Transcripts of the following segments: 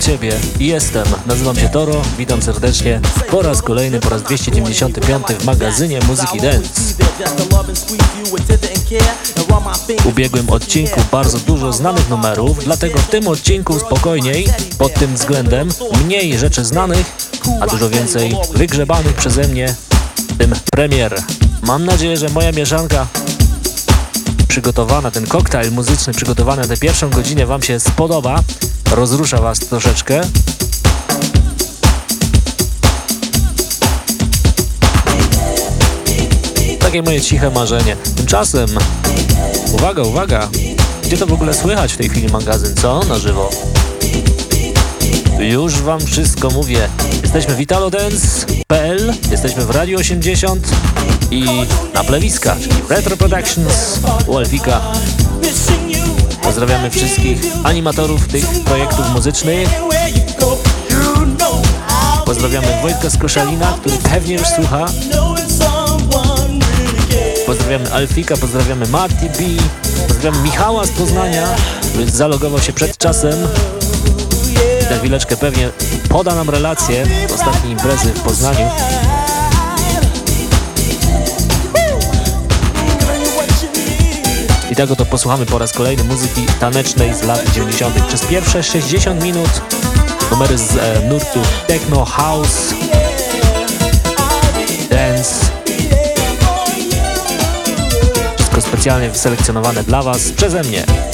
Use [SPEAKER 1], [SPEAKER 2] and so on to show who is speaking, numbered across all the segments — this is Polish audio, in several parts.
[SPEAKER 1] Ciebie. Jestem, nazywam się Toro, witam serdecznie po raz kolejny, po raz 295 w magazynie Muzyki Dance. W ubiegłym odcinku bardzo dużo znanych numerów, dlatego w tym odcinku spokojniej, pod tym względem mniej rzeczy znanych, a dużo więcej wygrzebanych przeze mnie, tym premier. Mam nadzieję, że moja mieszanka przygotowana, ten koktajl muzyczny przygotowany na tę pierwszą godzinę Wam się spodoba rozrusza Was troszeczkę. Takie moje ciche marzenie. Tymczasem, uwaga, uwaga, gdzie to w ogóle słychać w tej chwili magazyn, co? Na żywo. Już Wam wszystko mówię. Jesteśmy w italodance.pl, jesteśmy w Radio 80 i na plewiska, czyli Retro Productions u Elfika. Pozdrawiamy wszystkich animatorów tych projektów muzycznych. Pozdrawiamy Wojtka z Koszalina, który pewnie już słucha. Pozdrawiamy Alfika, pozdrawiamy Marty B, pozdrawiamy Michała z Poznania, który zalogował się przed czasem. Za chwileczkę pewnie poda nam relację z ostatniej imprezy w Poznaniu. I tego to posłuchamy po raz kolejny muzyki tanecznej z lat 90. Przez pierwsze 60 minut numery z e, nurtu techno, house, dance. Wszystko specjalnie wyselekcjonowane dla Was przeze mnie.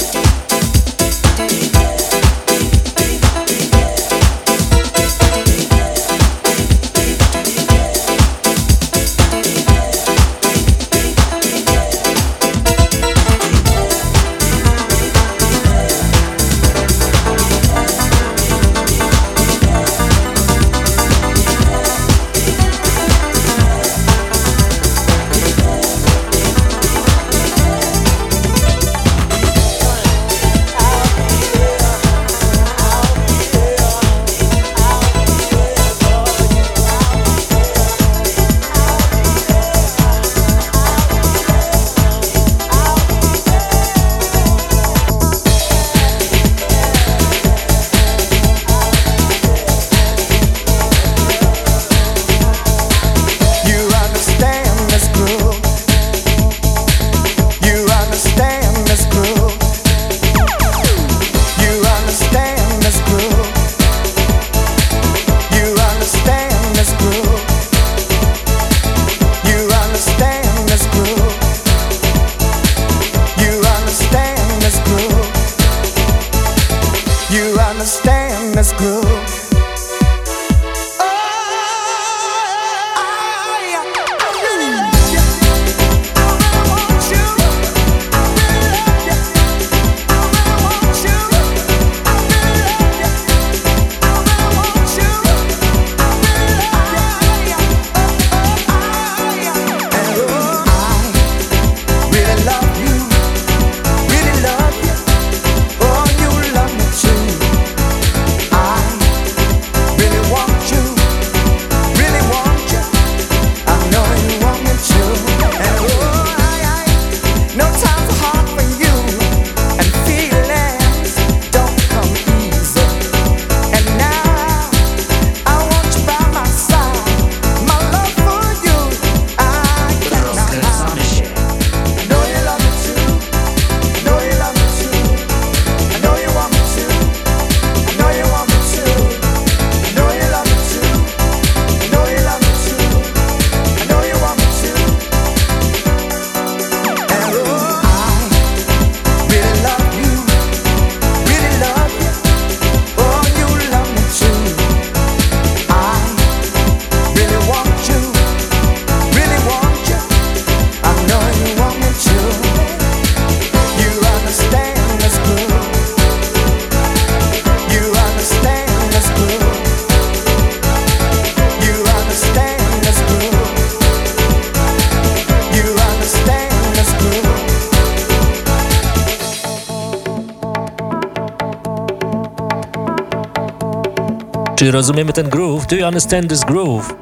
[SPEAKER 1] Czy rozumiemy ten groove? Do you understand this groove?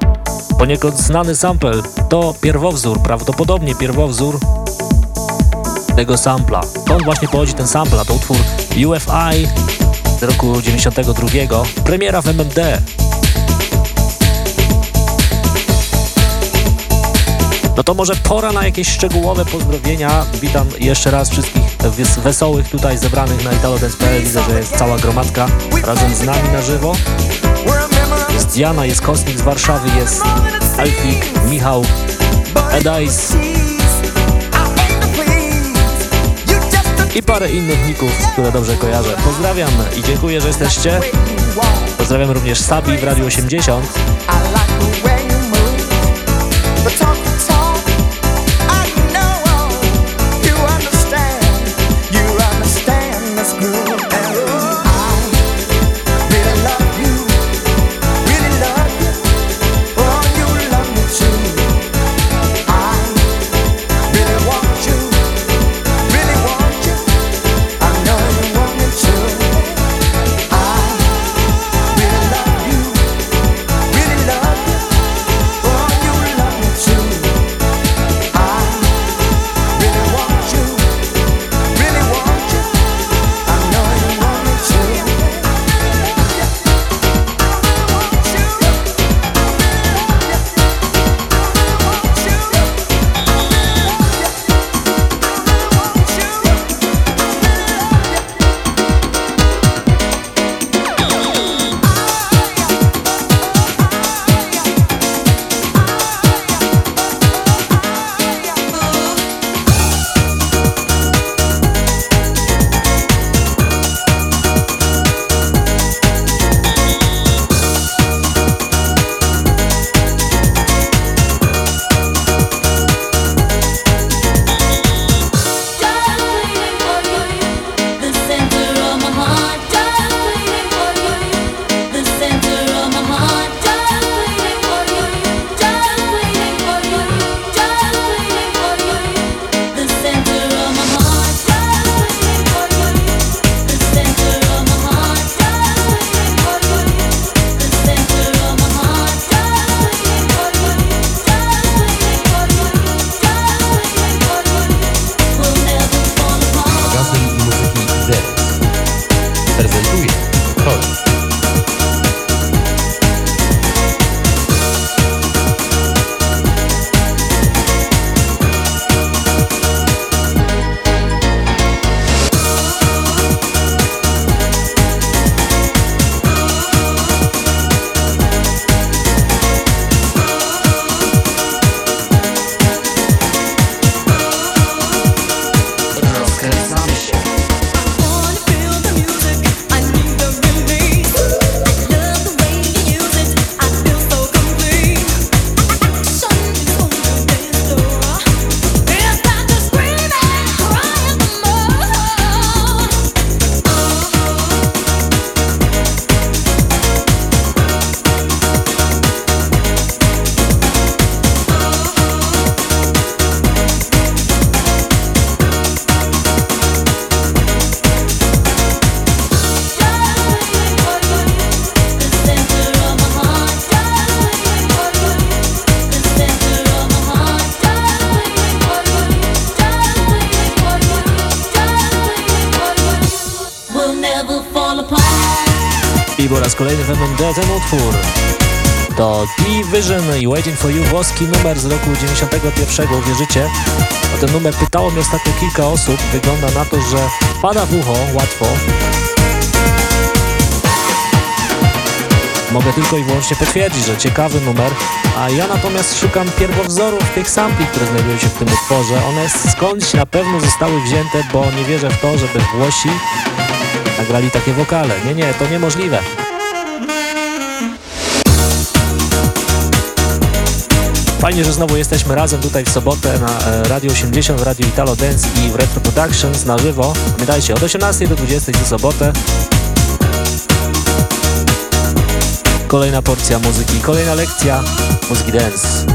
[SPEAKER 1] Poniekąd znany sample to pierwowzór, prawdopodobnie pierwowzór tego sampla. Skąd właśnie pochodzi ten sample? To utwór UFI z roku 92, premiera w MMD. No to może pora na jakieś szczegółowe pozdrowienia. Witam jeszcze raz wszystkich wesołych tutaj zebranych na italodance.pl. Widzę, że jest cała gromadka razem z nami na żywo. Jest Diana, jest Kosmik z Warszawy, jest Elfik, Michał, Edais i parę innych ników, które dobrze kojarzę. Pozdrawiam i dziękuję, że jesteście. Pozdrawiam również Sabi w Radio 80. włoski numer z roku 91, uwierzycie? O ten numer pytało mnie ostatnio kilka osób. Wygląda na to, że pada w ucho łatwo. Mogę tylko i wyłącznie potwierdzić, że ciekawy numer, a ja natomiast szukam pierwowzorów tych sampli, które znajdują się w tym utworze. One skądś na pewno zostały wzięte, bo nie wierzę w to, żeby Włosi nagrali takie wokale. Nie, nie, to niemożliwe. Fajnie, że znowu jesteśmy razem tutaj w sobotę na e, Radio 80, w Radio Italo Dance i w Retro Productions na żywo. Pamiętajcie, od 18 do 20 w sobotę. Kolejna porcja muzyki, kolejna lekcja muzyki dance.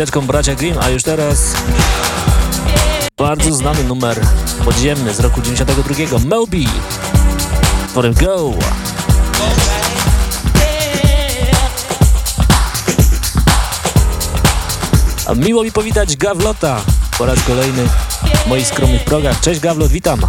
[SPEAKER 1] Chwileczką bracia Grimm, a już teraz bardzo znany numer podziemny z roku 92, Moby, for Go. A miło mi powitać Gawlota po raz kolejny w moich skromnych progach. Cześć Gawlot, witam.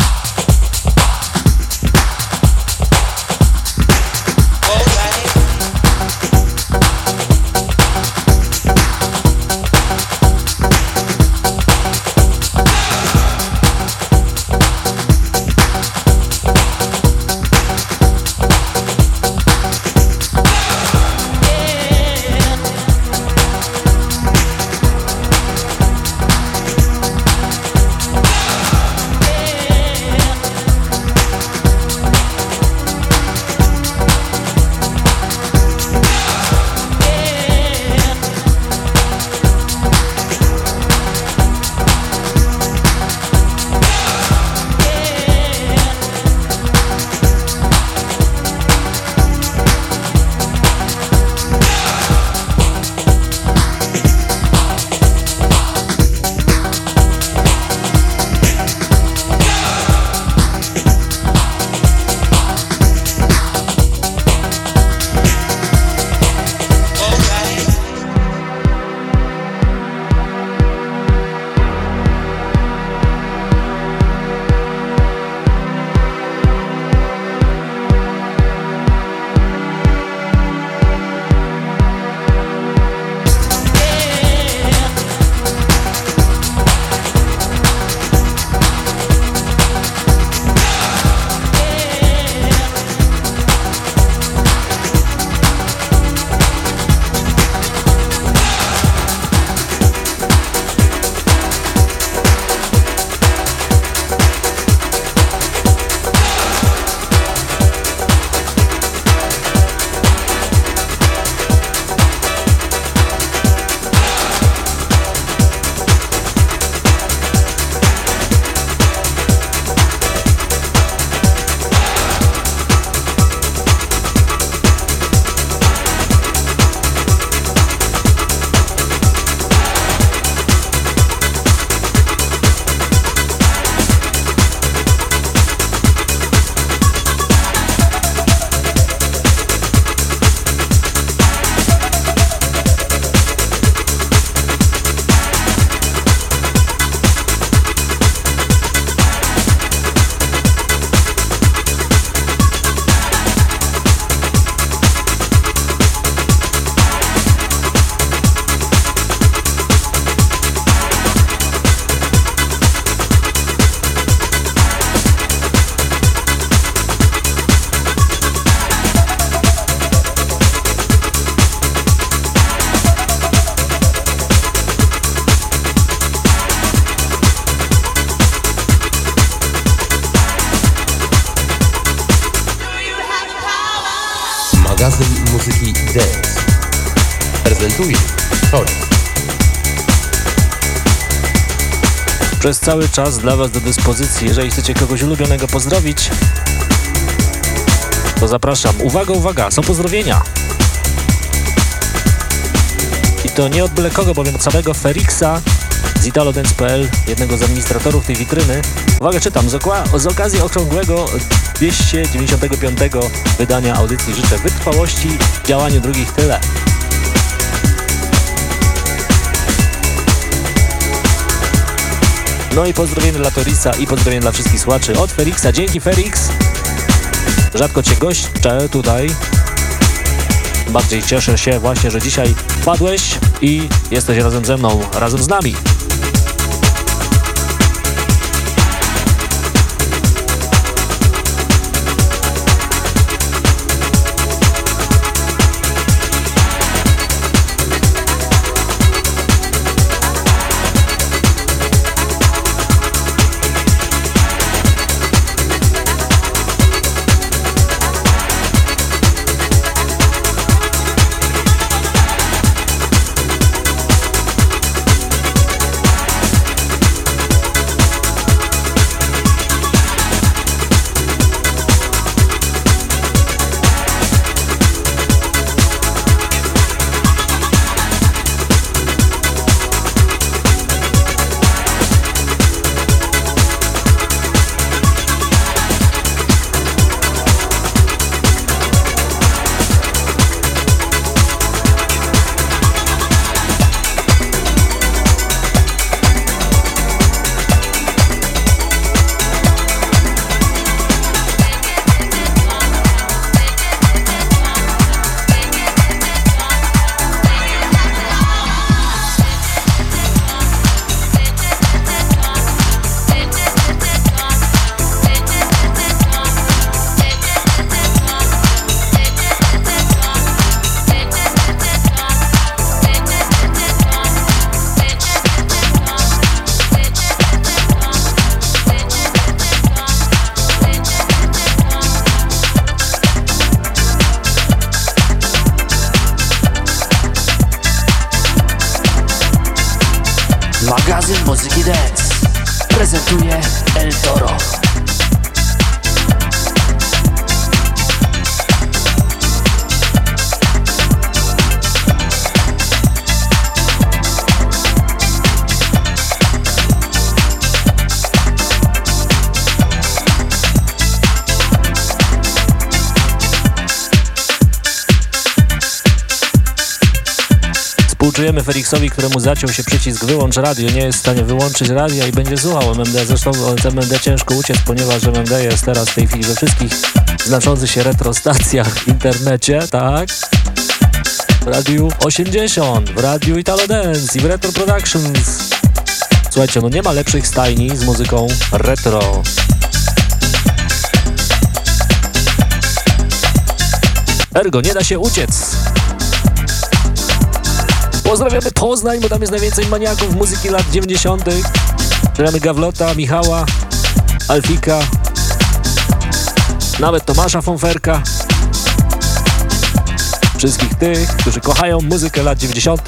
[SPEAKER 1] Cały czas dla Was do dyspozycji, jeżeli chcecie kogoś ulubionego pozdrowić, to zapraszam. Uwaga, uwaga, są pozdrowienia. I to nie od byle kogo, bowiem od samego Ferixa z italodance.pl, jednego z administratorów tej witryny. Uwaga, czytam, z, z okazji okrągłego 295 wydania audycji życzę wytrwałości w działaniu drugich tyle. No i pozdrowienie dla Torisa i pozdrowienie dla wszystkich słuchaczy od Ferixa. Dzięki Ferix. Rzadko Cię goszczę tutaj. Bardziej cieszę się właśnie, że dzisiaj padłeś i jesteś razem ze mną, razem z nami. Współczujemy Felixowi, któremu zaciął się przycisk wyłącz radio, nie jest w stanie wyłączyć radia i będzie słuchał MMD. Zresztą z MMD ciężko uciec, ponieważ MMD jest teraz w tej chwili we wszystkich znaczących się retrostacjach w internecie, tak? W Radiu 80, w Radiu Italo Dance i w Retro Productions. Słuchajcie, no nie ma lepszych stajni z muzyką retro. Ergo, nie da się uciec. Pozdrawiamy Poznań, bo tam jest najwięcej maniaków muzyki lat 90. Pozdrawiamy Gawlota, Michała, Alfika, nawet Tomasza Fonferka. Wszystkich tych, którzy kochają muzykę lat 90.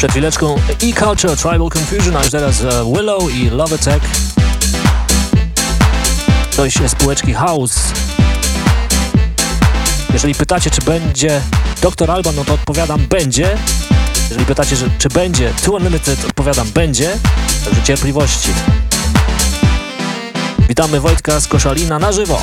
[SPEAKER 1] Przed chwileczką E-Culture, Tribal Confusion, a już teraz e, Willow i Love Attack. Coś z półeczki House. Jeżeli pytacie, czy będzie Dr. Alban, no to odpowiadam będzie. Jeżeli pytacie, że, czy będzie Two Unlimited, odpowiadam będzie. Także cierpliwości. Witamy Wojtka z Koszalina na żywo.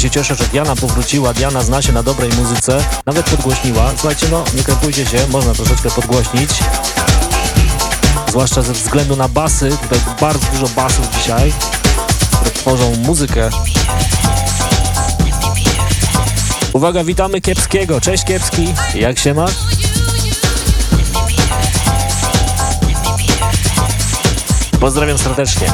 [SPEAKER 1] Ale się cieszę, że Diana powróciła. Diana zna się na dobrej muzyce. Nawet podgłośniła. Słuchajcie, no nie krępujcie się, można troszeczkę podgłośnić. Zwłaszcza ze względu na basy. Tutaj bardzo dużo basów dzisiaj, które tworzą muzykę. Uwaga, witamy Kiepskiego. Cześć Kiepski, jak się masz? Pozdrawiam serdecznie.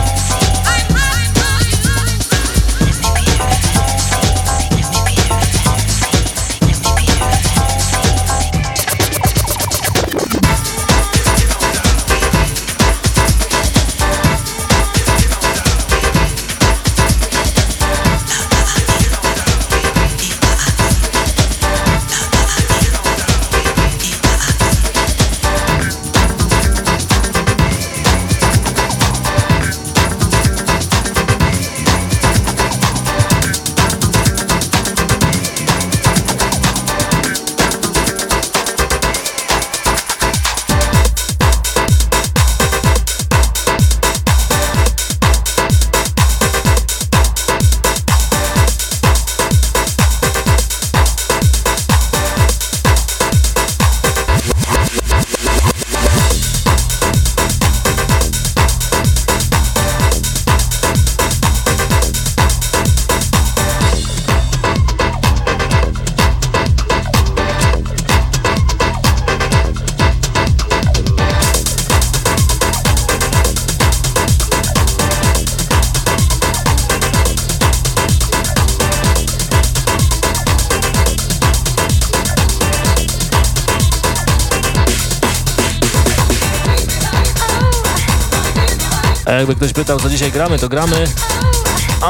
[SPEAKER 1] Jakby ktoś pytał, co dzisiaj gramy, to gramy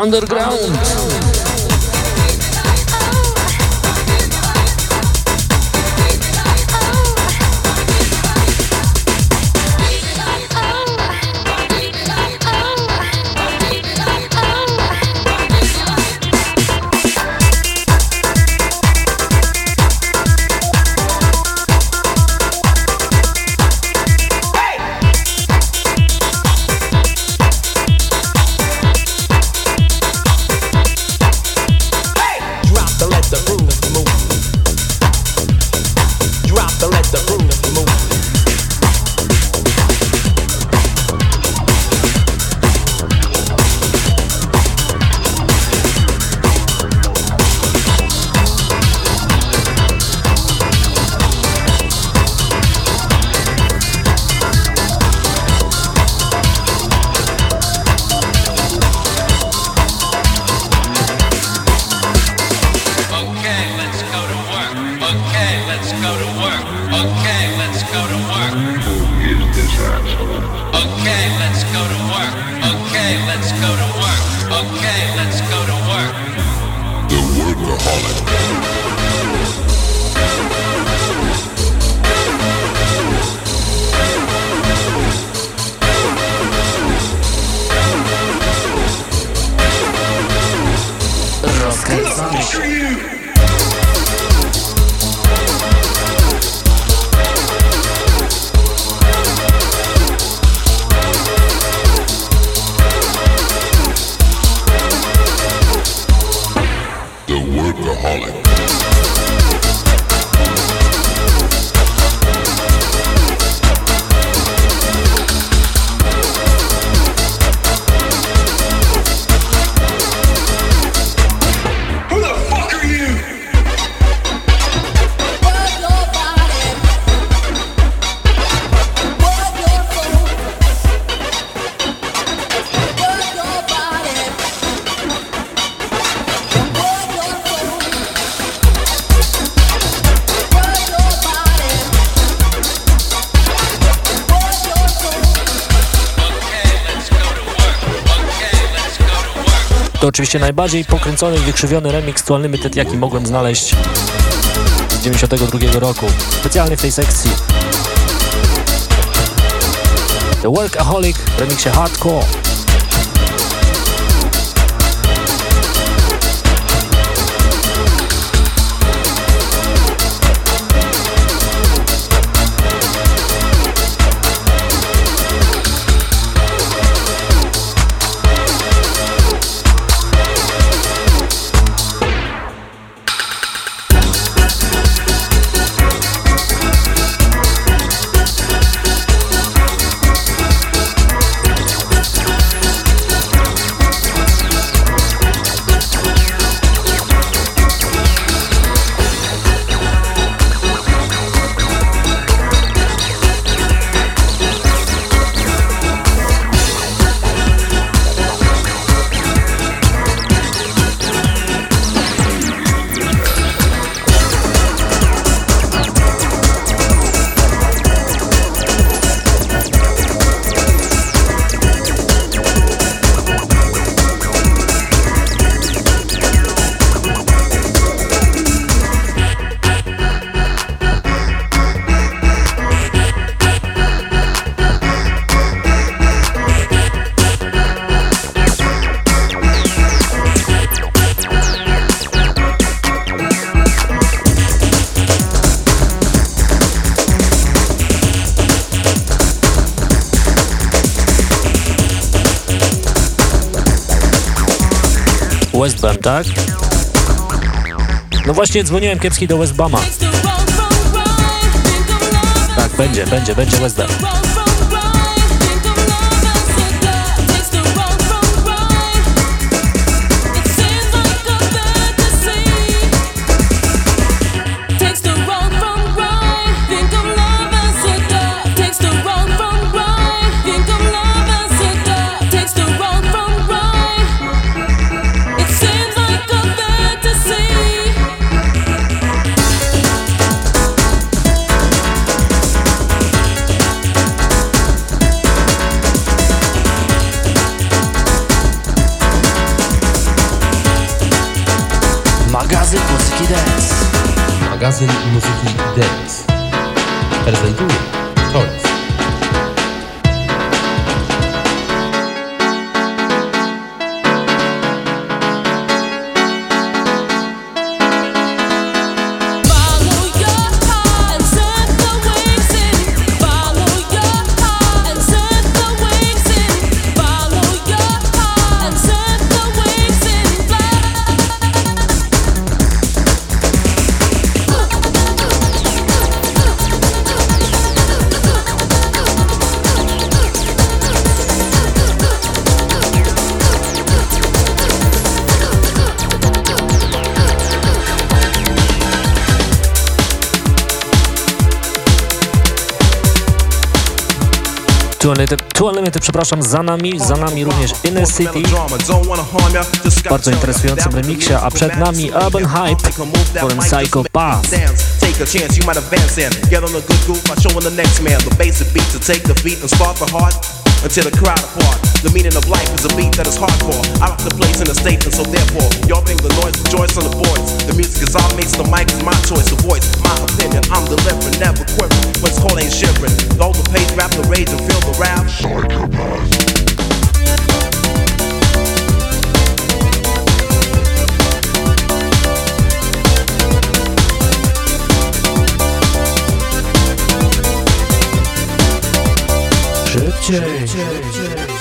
[SPEAKER 1] Underground. Oczywiście najbardziej pokręcony, wykrzywiony remix to Unlimited, jaki mogłem znaleźć z 92 roku. Specjalnie w tej sekcji. The Workaholic w Hardcore. Właśnie dzwoniłem kiepski do Westbama. Tak, będzie, będzie, będzie Westbam.
[SPEAKER 2] Magazyn muzyki Dance
[SPEAKER 1] Unlimited, przepraszam, za nami, za nami również Inner City. W bardzo interesującym remiksie, a przed nami Urban Hype utworem Psycho Pass.
[SPEAKER 3] Take a chance, you might advance get on a good by showing the next man the basic beat to take the beat and spark the heart until the crowd apart. The meaning of life is a beat that is hardcore. I rock the place in the state, and so therefore, y'all bring the noise, rejoice on the boards. The music is all makes the mic is my choice, the voice, my opinion. I'm delivering, never quivering. What's cold ain't shivering. Hold the pace, rap the rage, and feel the church.
[SPEAKER 2] church. church.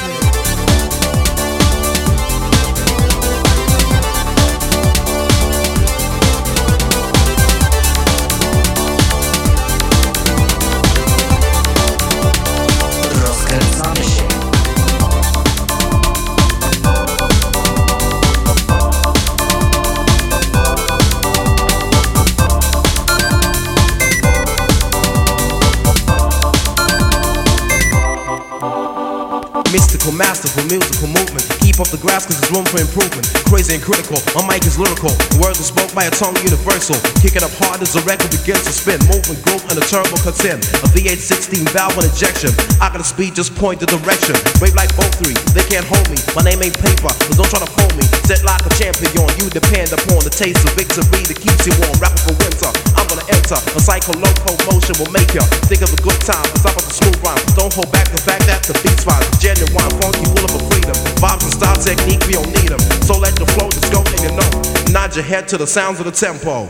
[SPEAKER 3] Mystical, masterful, musical movement. Keep up the grass cause there's room for improvement. Crazy and critical, my mic is lyrical. The words are spoke by a tongue universal. Kick it up hard as the record begins to spin. Movement, growth, and the turbo cuts in. A V8 16 valve and injection. I got a speed, just point the direction. Wave like both three, they can't hold me. My name ain't paper, but don't try to fool me. Set like a champion, you depend upon the taste of victory that keeps you warm. Rapping for winter, I'm gonna enter. A cycle locomotion will make ya think of a good time. Cause I'm a smooth rhyme. Don't hold back the fact that the beat's fine. Genuine, funky, full of a freedom. Vibes and style technique, we don't need them. So let the flow just go and you know. Nod your head to the sounds of the tempo.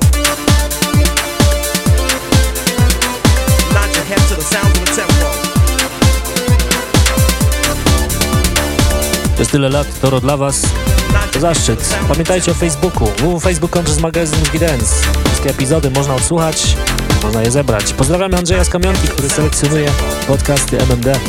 [SPEAKER 3] Nod your head to the sounds of the tempo.
[SPEAKER 1] Przez tyle lat Toro dla Was to zaszczyt. Pamiętajcie o Facebooku. www.facebook.com przez magazyn Muzyki Dance. Wszystkie epizody można odsłuchać, można je zebrać. Pozdrawiamy Andrzeja z Kamionki, który selekcjonuje podcasty MMD.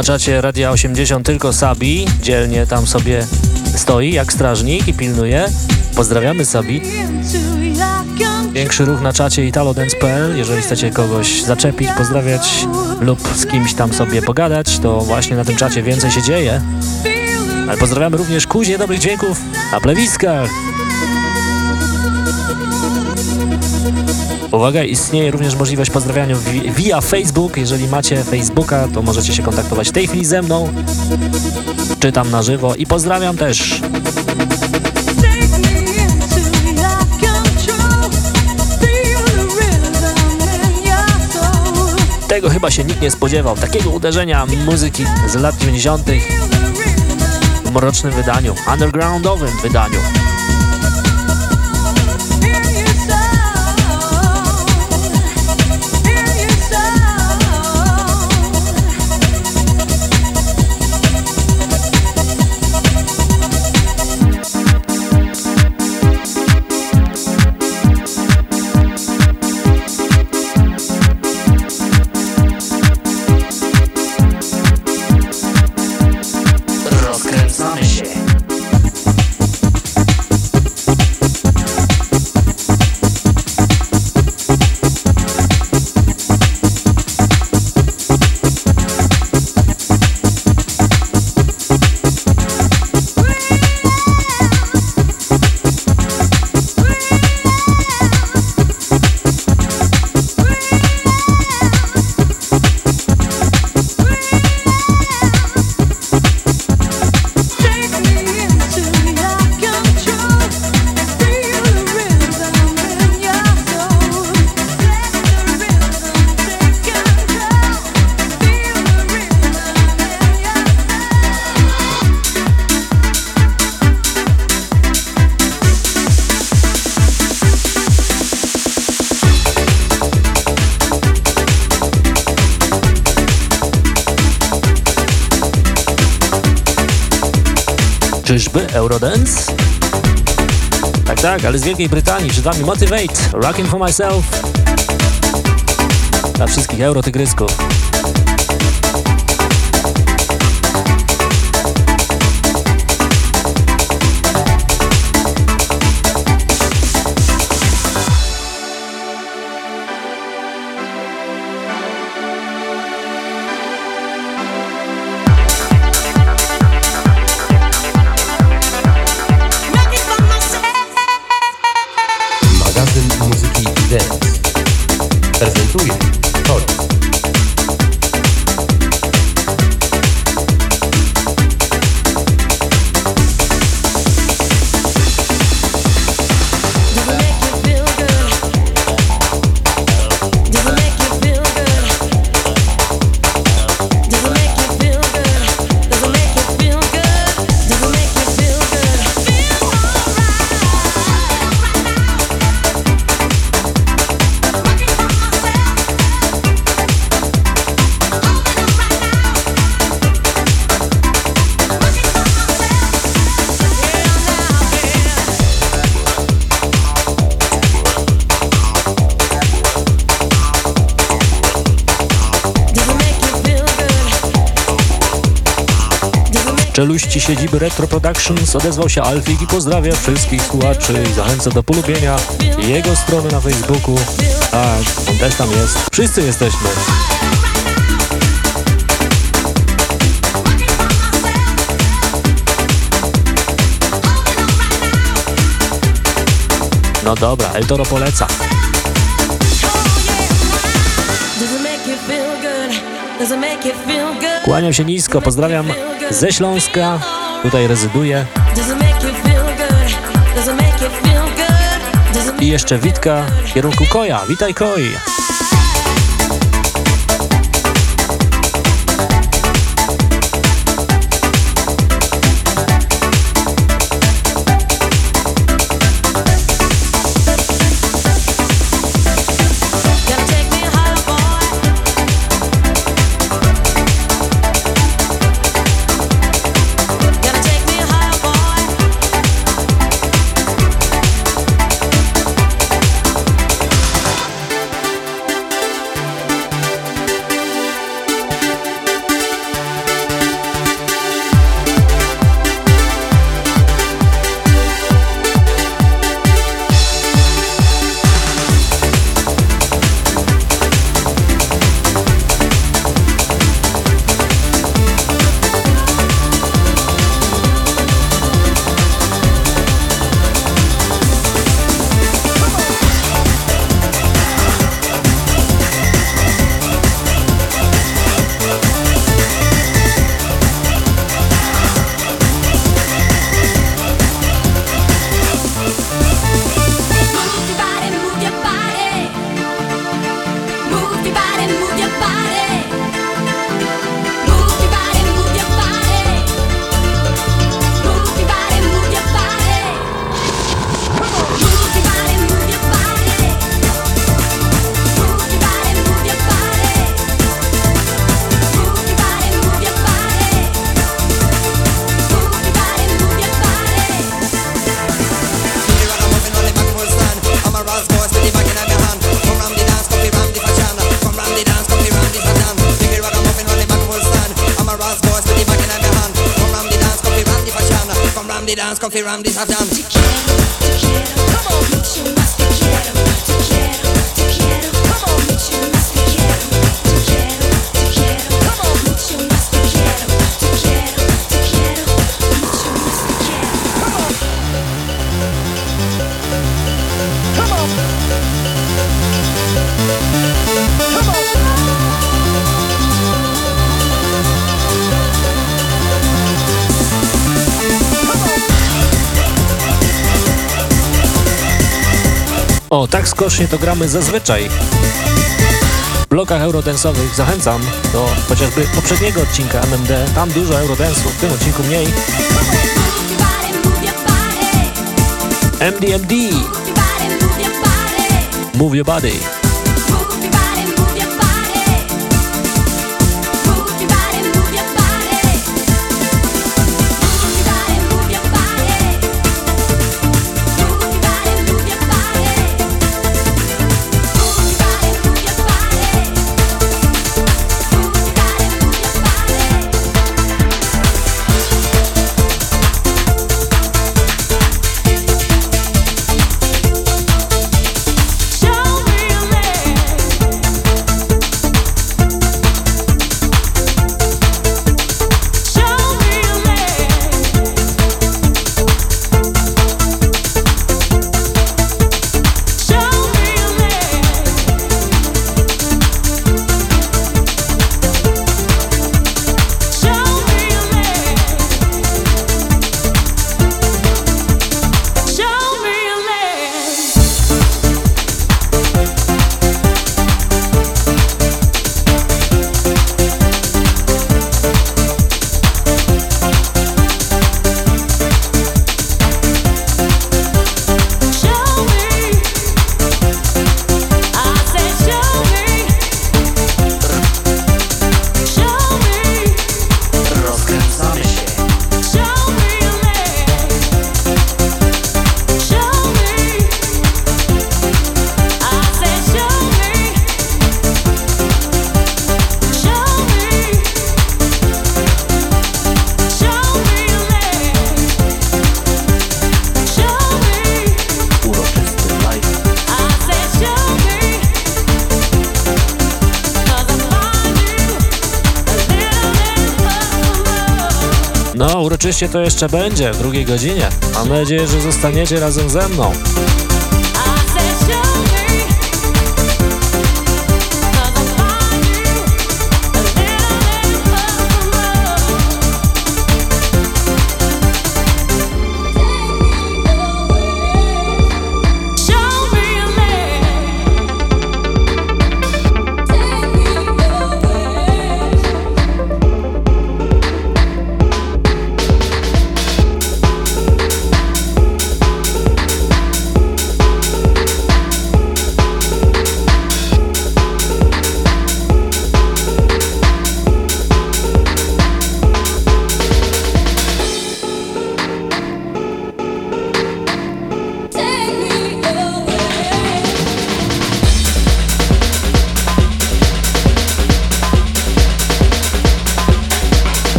[SPEAKER 1] Na czacie Radia 80 tylko Sabi, dzielnie tam sobie stoi jak strażnik i pilnuje. Pozdrawiamy Sabi. Największy ruch na czacie italodance.pl. Jeżeli chcecie kogoś zaczepić, pozdrawiać lub z kimś tam sobie pogadać, to właśnie na tym czacie więcej się dzieje. Ale pozdrawiamy również kuźnie dobrych dźwięków na plewiskach. Uwaga, istnieje również możliwość pozdrawiania wi- via Facebook. Jeżeli macie Facebooka, to możecie się kontaktować w tej chwili ze mną. Czytam na żywo i pozdrawiam też. Tego chyba się nikt nie spodziewał. Takiego uderzenia muzyki z lat 90. w mrocznym wydaniu, undergroundowym wydaniu. Ale z Wielkiej Brytanii. Przed wami Motivate, Rocking for Myself. Dla wszystkich eurotygrysków. Czeluści siedziby Retro Productions odezwał się Alfik i pozdrawia wszystkich słuchaczy i zachęca do polubienia jego strony na Facebooku. Tak, on też tam jest. Wszyscy jesteśmy. No dobra, El Toro poleca. Kłaniam się nisko, pozdrawiam ze Śląska. Tutaj rezyduję. I jeszcze Witka w kierunku Koja. Witaj Koi.
[SPEAKER 2] rocznie to gramy zazwyczaj. W blokach eurodensowych zachęcam do chociażby poprzedniego odcinka MMD, tam dużo eurodensu, w tym odcinku mniej. MDMD Move Your Body oczywiście to jeszcze będzie w drugiej godzinie. Mam nadzieję, że zostaniecie razem ze mną.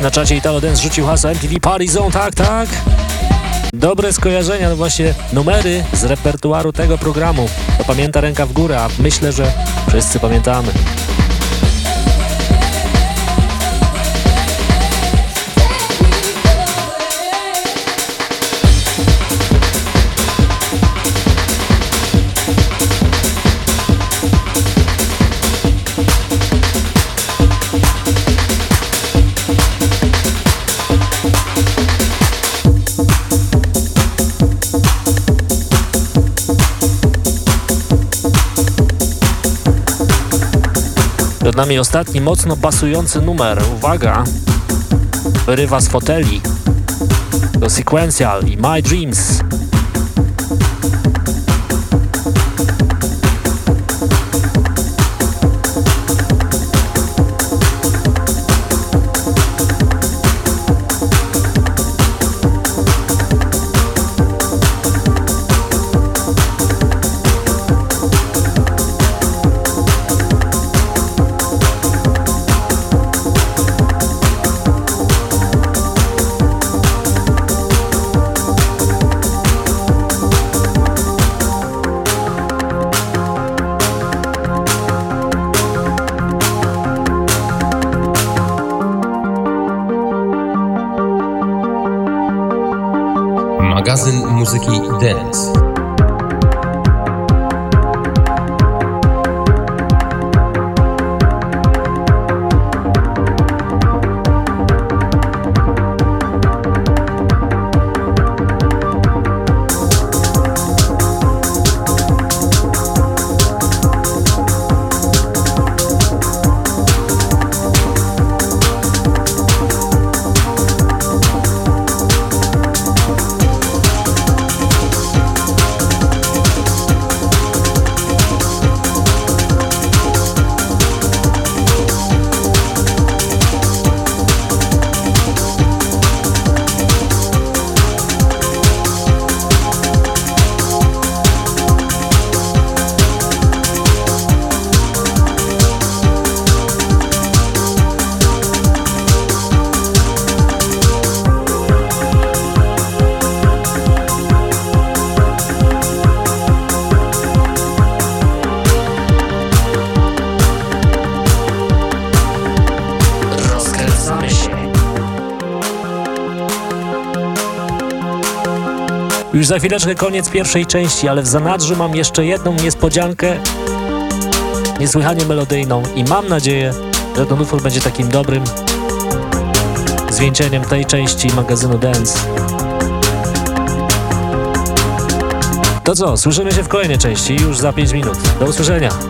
[SPEAKER 1] Na czacie Italo Dance rzucił hasło MTV Party Zone, tak, tak. Dobre skojarzenia, no właśnie numery z repertuaru tego programu. To pamięta ręka w górę, a myślę, że wszyscy pamiętamy. Nami ostatni mocno basujący numer. Uwaga! Wyrywa z foteli. To Sequential i My Dreams. Za chwileczkę koniec pierwszej części, ale w zanadrzu mam jeszcze jedną niespodziankę, niesłychanie melodyjną i mam nadzieję, że ten utwór będzie takim dobrym zwieńczeniem tej części magazynu Dance. To co, słyszymy się w kolejnej części już za 5 minut. Do usłyszenia.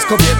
[SPEAKER 4] descubierto.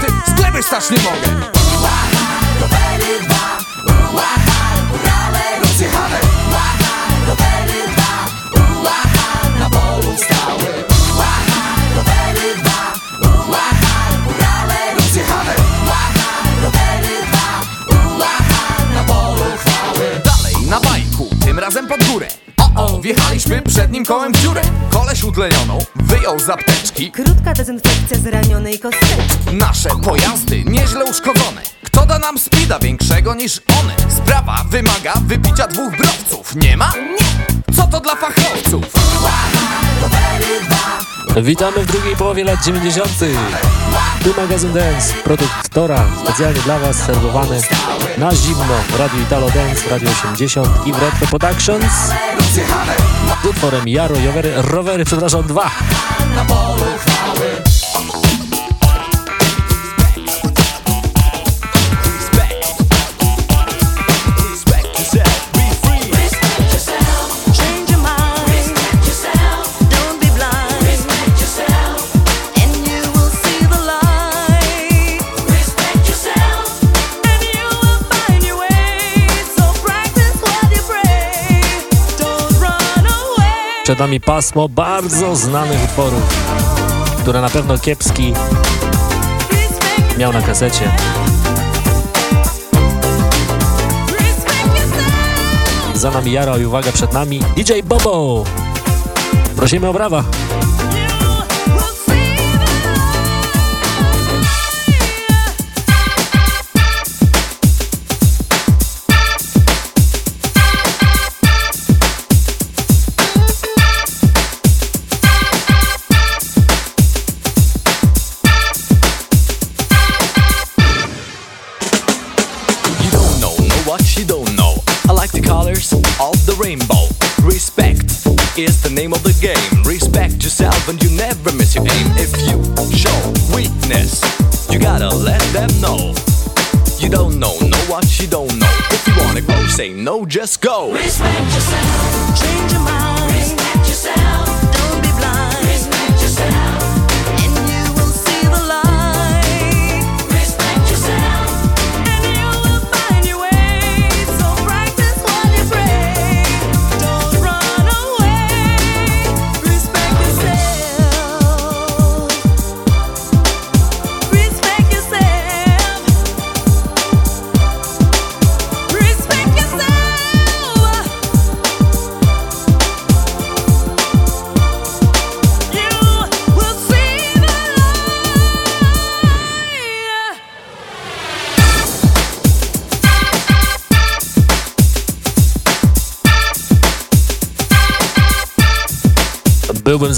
[SPEAKER 1] Witamy w drugiej połowie lat 90. Tu magazyn Dance, produktora specjalnie dla Was serwowany na zimno w Radiu Italo Dance, w Radiu 80 i w Retro Productions z utworem jaro Rowery, Rowery, przepraszam, dwa.
[SPEAKER 5] Na polu chwały
[SPEAKER 1] przed nami pasmo bardzo znanych utworów, które na pewno Kiepski miał na kasecie. Za nami Jaro i uwaga przed nami DJ Bobo. Prosimy o brawa.
[SPEAKER 6] is the name of the game. Respect yourself and you never miss your aim. If you show weakness, you gotta let them know. You don't know, know what you don't know. If you wanna go, say no, just go.
[SPEAKER 7] Respect yourself, change your mind.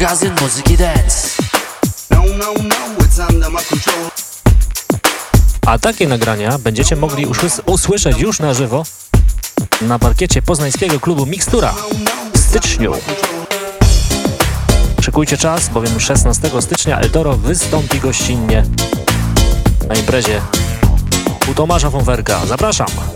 [SPEAKER 1] magazyn muzyki dance A takie nagrania będziecie mogli usłyszeć już na żywo na parkiecie poznańskiego klubu Mixtura w styczniu. Szykujcie czas, bowiem 16 stycznia Eldoro wystąpi gościnnie na imprezie u Tomasza Fonwerka. Zapraszam!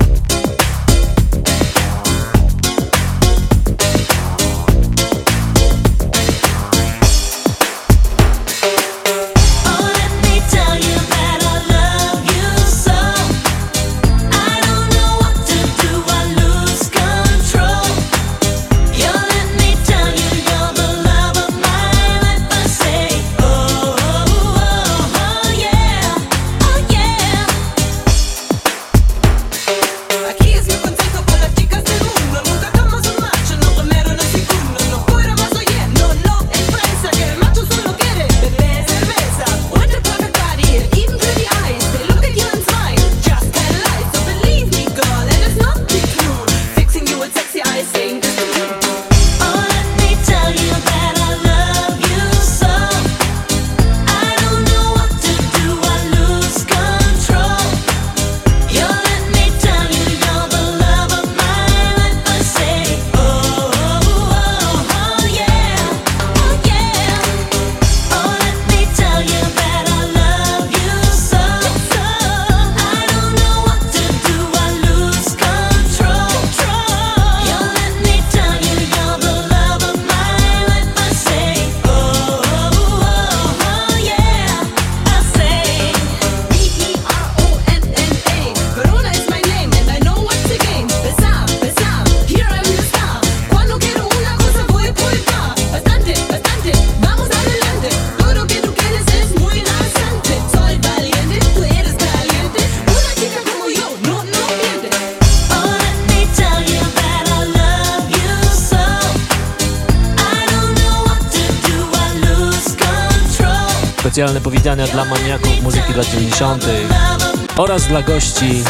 [SPEAKER 1] dla gości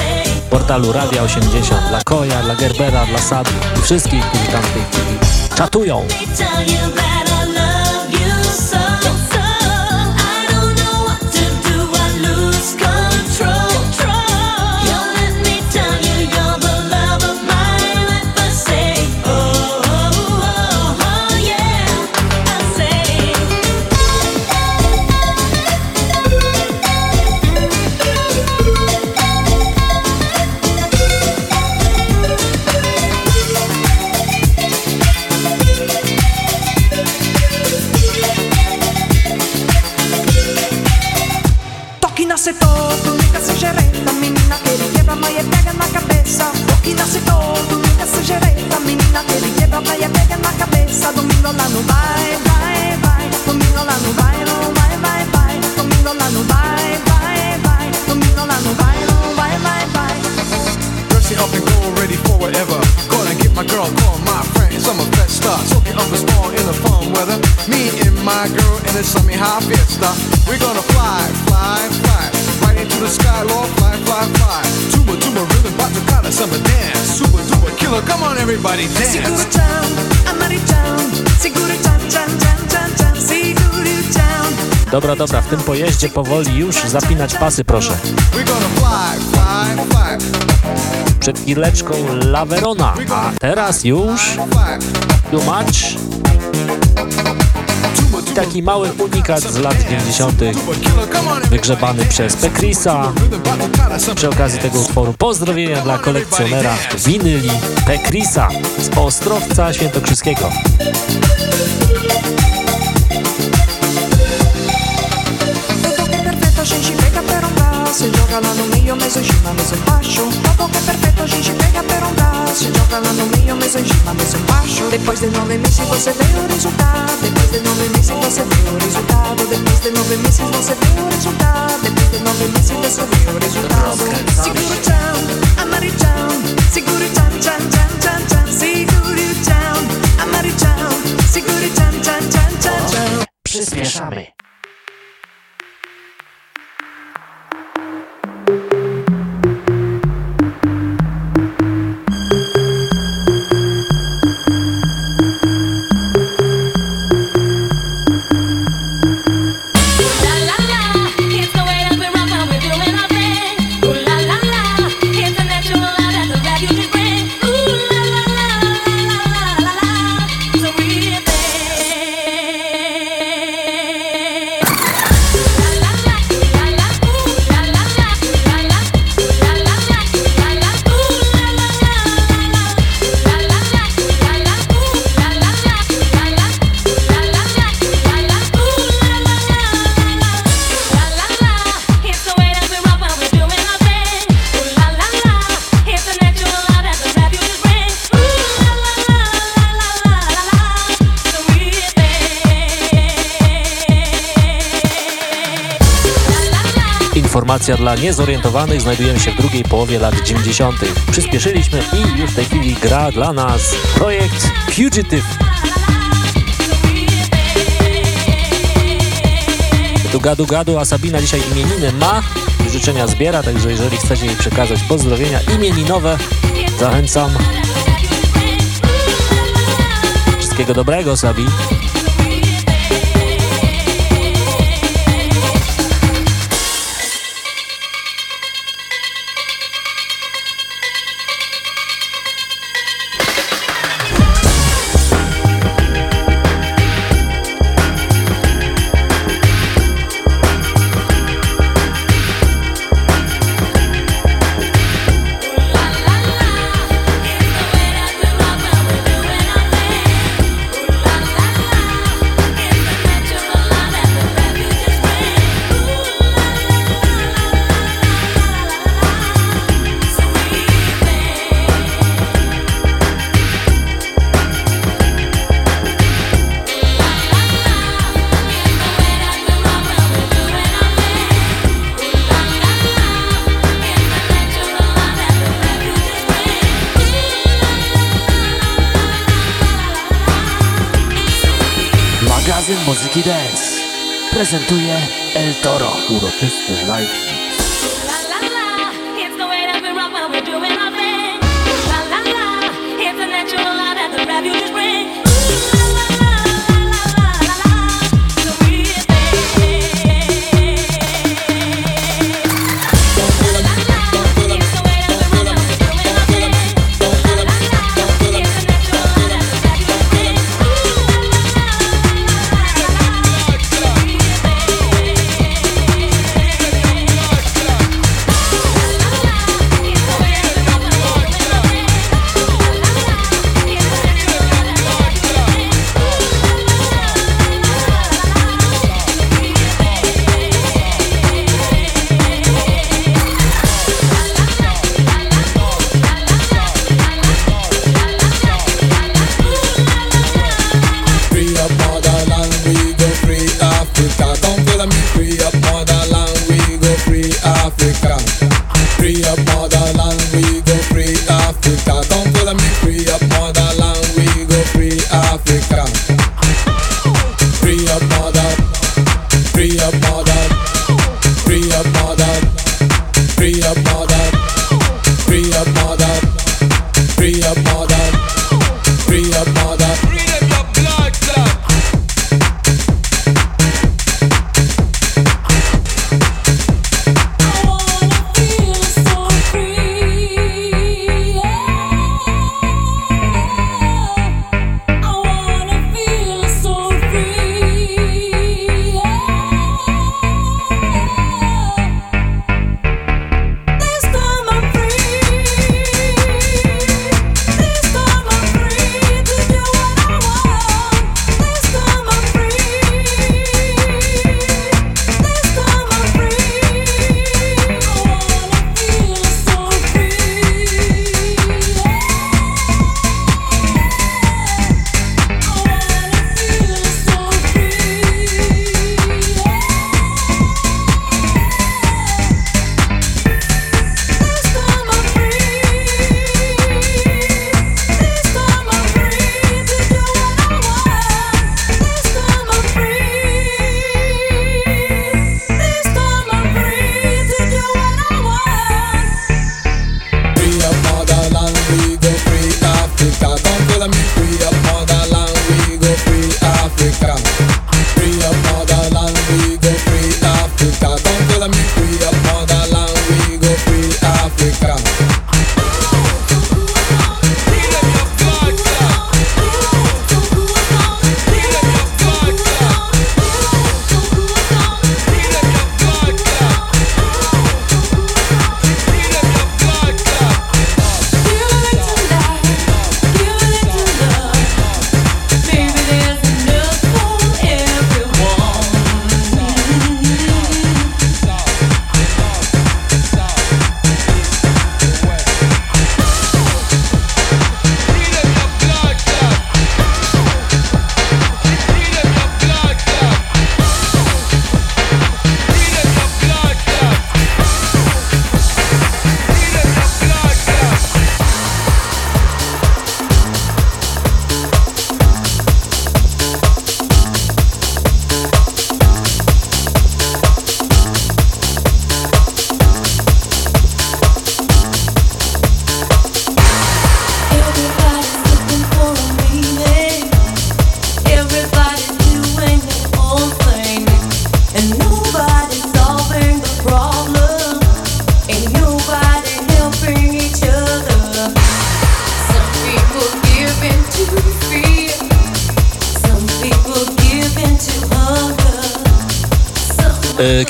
[SPEAKER 1] portalu Radia 80, dla Koja, dla Gerbera, dla Sadu i wszystkich, którzy tam w tej chwili czatują. Dobra, dobra, w tym pojeździe powoli już zapinać pasy proszę. Przed chwileczką Laverona, a teraz już Too Much i taki mały unikat z lat 90. wygrzebany przez Pekrisa. Przy okazji tego utworu pozdrowienia dla kolekcjonera winyli Pekrisa z Ostrowca Świętokrzyskiego.
[SPEAKER 5] ma mesa in baixo Dopo che è perfetto ci si pega per un gas Si gioca l'anno mio mesa in cima, mesa in baixo Depois de nove meses você vê o resultado Depois de nove meses você vê o resultado Depois de nove meses você vê o resultado Depois de nove meses você vê o resultado Seguro down, amare down Seguro down, down, down, down, down Seguro down, amare down Seguro down, down, down, down, down
[SPEAKER 1] Przyspieszamy. niezorientowanych znajdujemy się w drugiej połowie lat 90. Przyspieszyliśmy i już w tej chwili gra dla nas projekt Fugitive. Tu gadu gadu, a Sabina dzisiaj imieniny ma i życzenia zbiera, także jeżeli chcecie jej przekazać pozdrowienia imieninowe, zachęcam. Wszystkiego dobrego, Sabi.
[SPEAKER 8] prezentuje El Toro. Uroczysty live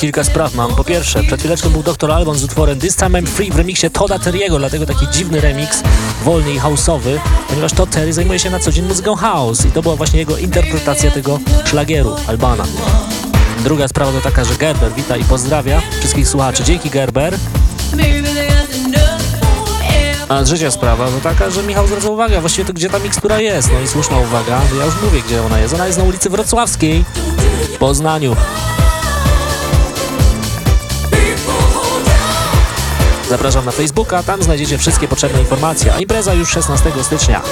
[SPEAKER 1] kilka spraw mam. Po pierwsze, przed chwileczką był Dr. Albon z utworem This Time I'm Free w remiksie Toda Terry'ego, dlatego taki dziwny remix, wolny i house'owy, ponieważ Todd Terry zajmuje się na co dzień muzyką house i to była właśnie jego interpretacja tego szlagieru Albana. Druga sprawa to taka, że Gerber wita i pozdrawia wszystkich słuchaczy. Dzięki Gerber. A trzecia sprawa to taka, że Michał zwraca uwagę, właściwie to gdzie ta mikstura jest. No i słuszna uwaga, ja już mówię gdzie ona jest. Ona jest na ulicy Wrocławskiej w Poznaniu. Zapraszam na Facebooka, tam znajdziecie wszystkie potrzebne informacje, a impreza już 16 stycznia.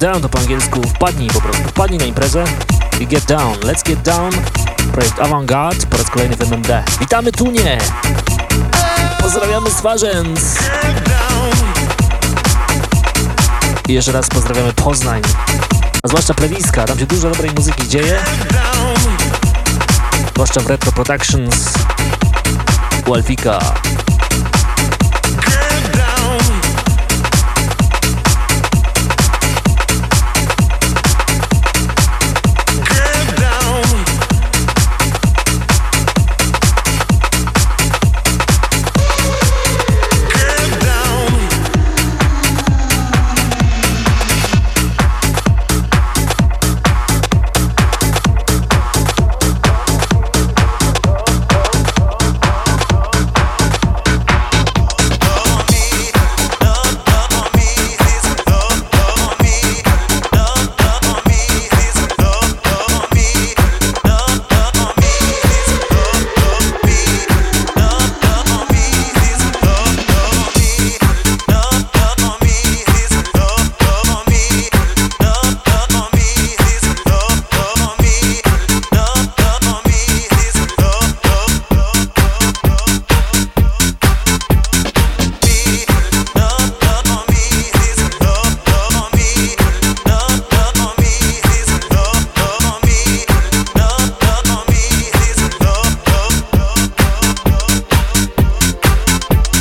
[SPEAKER 9] Down
[SPEAKER 1] to po angielsku wpadnij po prostu, wpadnij na imprezę i Get Down, Let's Get Down, projekt Avantgarde po raz kolejny w MMD. Witamy Tunie! Pozdrawiamy Swarzędz! I jeszcze raz pozdrawiamy Poznań, a zwłaszcza Plewiska, tam się dużo dobrej muzyki dzieje, zwłaszcza w Retro Productions u Alfika.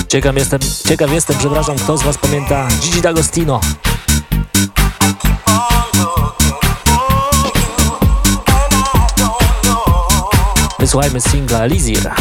[SPEAKER 1] Ciekaw jestem, ciekaw jestem, przepraszam, kto z Was pamięta Gigi D'Agostino. Wysłuchajmy singla Elizir.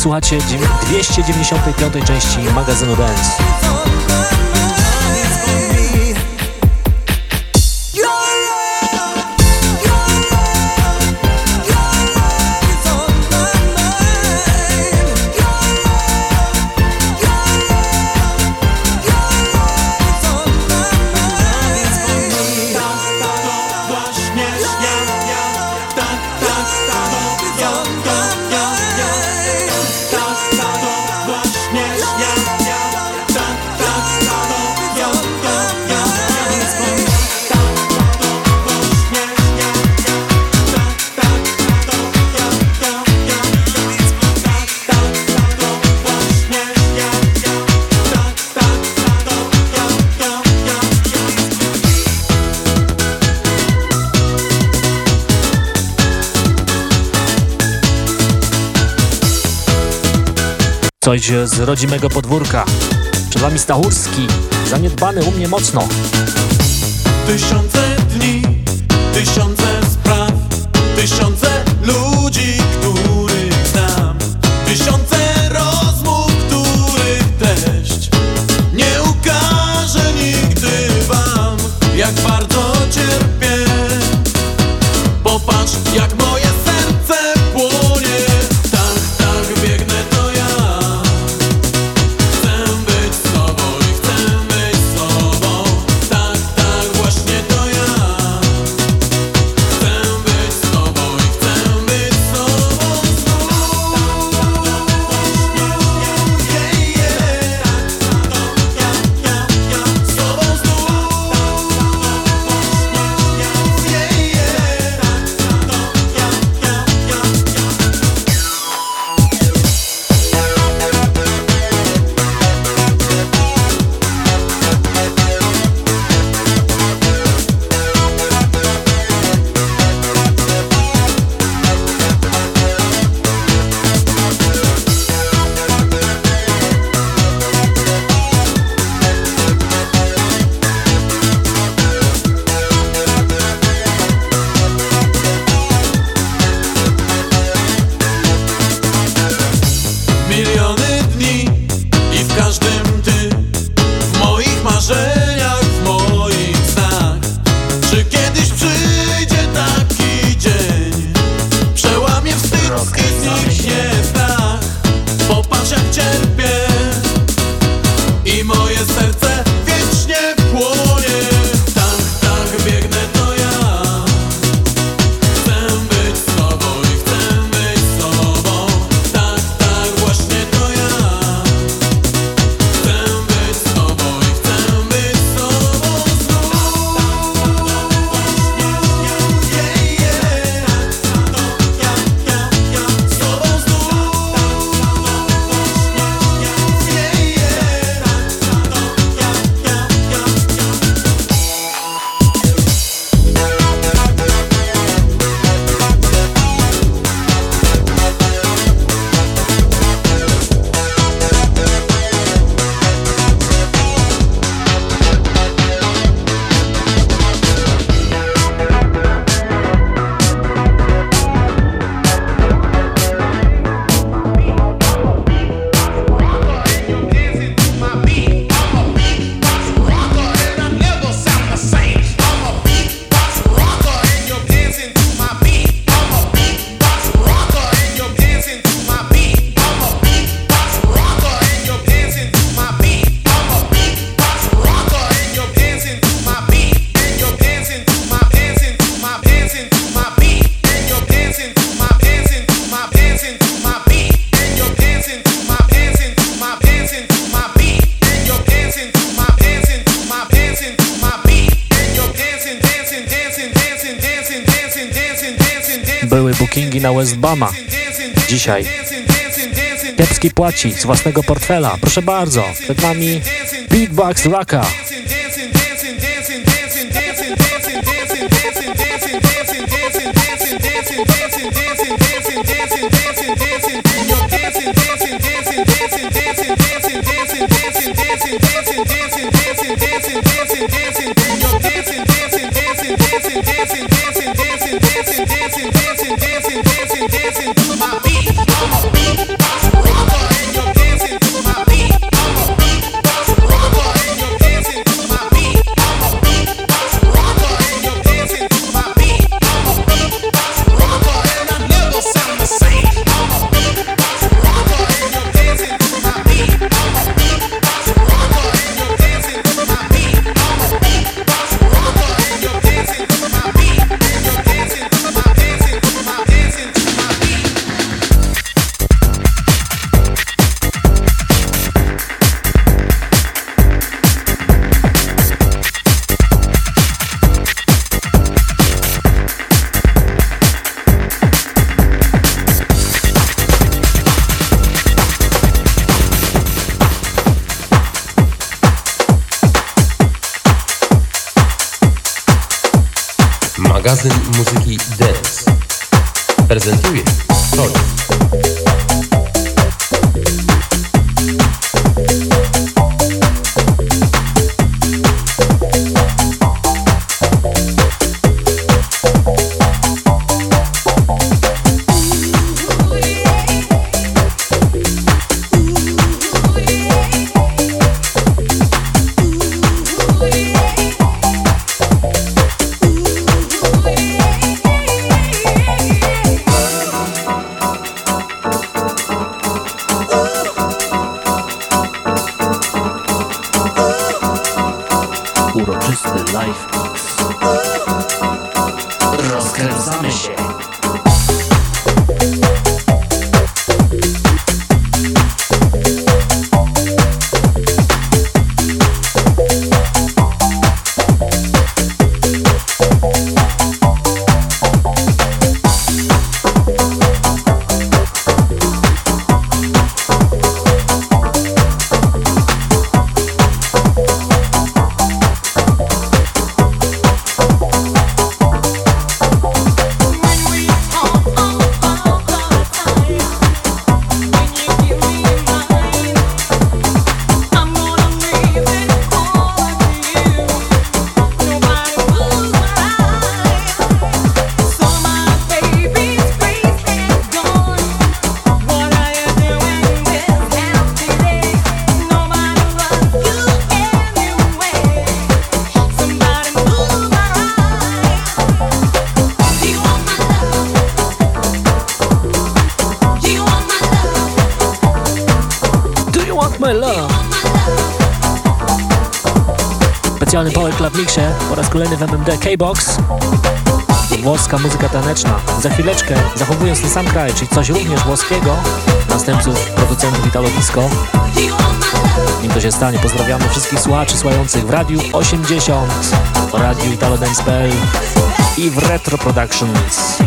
[SPEAKER 1] Słuchacie 295. części magazynu Dance. Coś z rodzimego podwórka. Przed wami Stachurski, zaniedbany u mnie mocno.
[SPEAKER 10] Tysiące dni, tysiące Z
[SPEAKER 1] własnego portfela. Proszę bardzo, przed nami Beatbox Rocka.
[SPEAKER 11] Prezentuje
[SPEAKER 1] Włoska muzyka taneczna. Za chwileczkę, zachowując ten sam kraj, czyli coś również włoskiego, następców producentów Italo Disco. Nim to się stanie, pozdrawiamy wszystkich słuchaczy słuchających w Radiu 80, w Radiu Italo Dance.pl i w Retro Productions.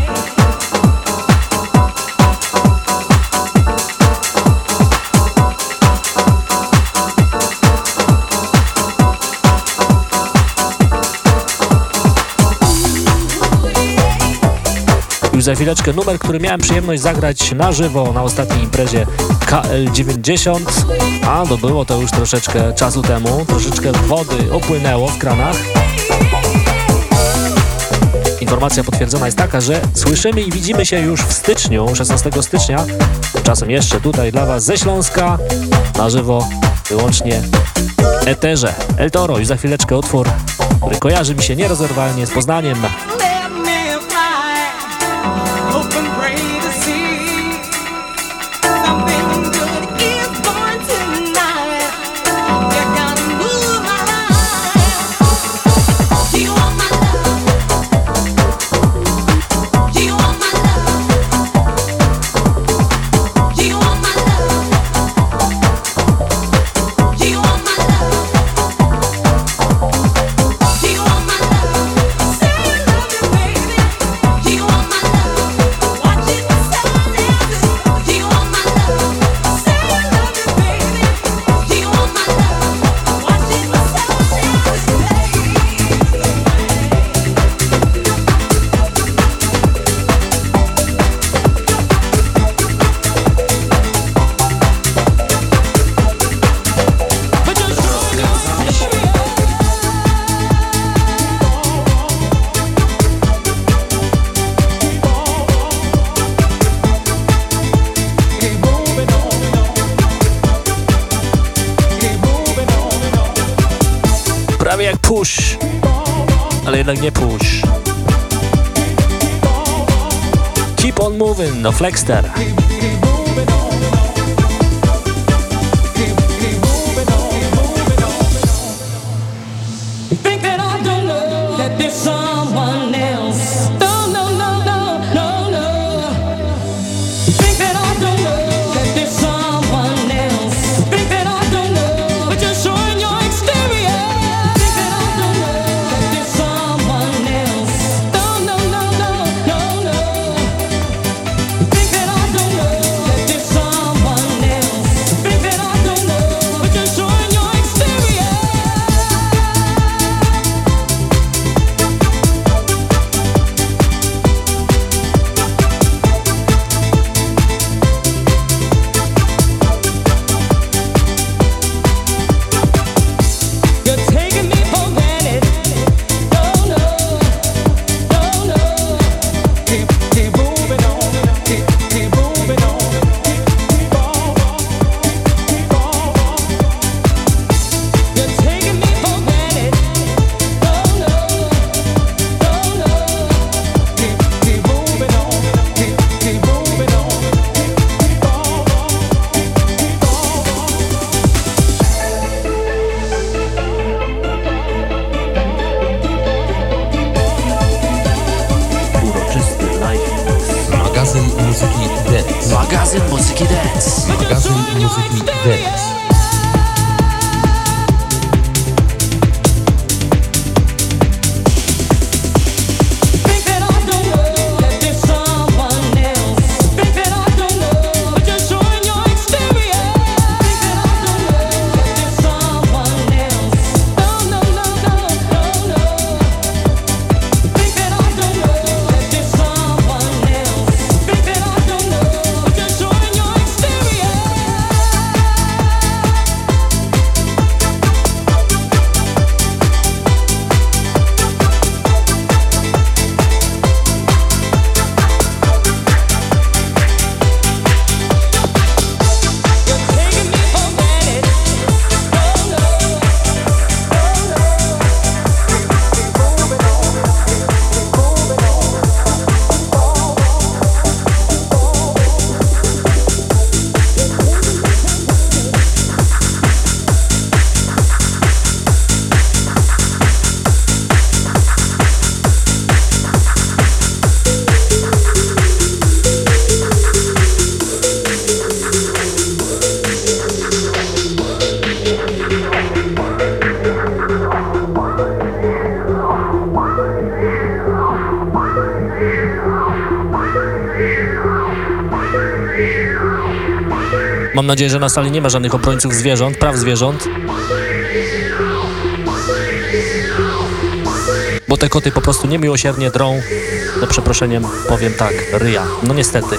[SPEAKER 1] Za chwileczkę numer, który miałem przyjemność zagrać na żywo na ostatniej imprezie KL90, a to było to już troszeczkę czasu temu, troszeczkę wody opłynęło w kranach. Informacja potwierdzona jest taka, że słyszymy i widzimy się już w styczniu, 16 stycznia, czasem jeszcze tutaj dla Was ze Śląska, na żywo, wyłącznie Eterze. El Toro, już za chwileczkę utwór, który kojarzy mi się nierozerwalnie z Poznaniem.
[SPEAKER 12] Flex
[SPEAKER 1] Flexstar. nadzieję, że na sali nie ma żadnych obrońców zwierząt, praw zwierząt. Bo te koty po prostu niemiłosiernie drą, no przeproszeniem powiem tak, ryja. No niestety.